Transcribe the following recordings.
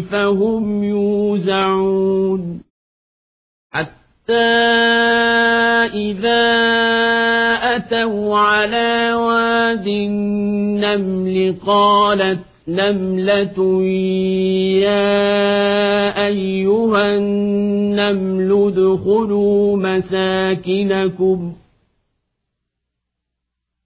فهم يوزعون حتى إذا أتوا على واد النمل قالت نملة يا أيها النمل ادخلوا مساكنكم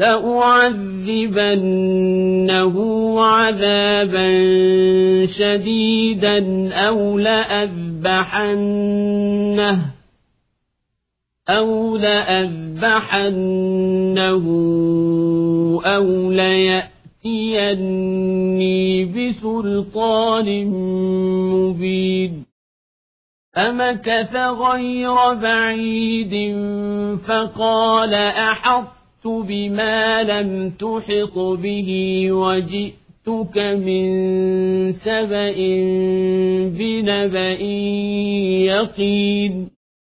لأعذبنه عذابا شديدا أو لأذبحنه أو لأذبحنه أو ليأتيني بسلطان مبين فمكث غير بعيد فقال أحط بما لم تحط به وجئتك من سبأ بنبأ يقين.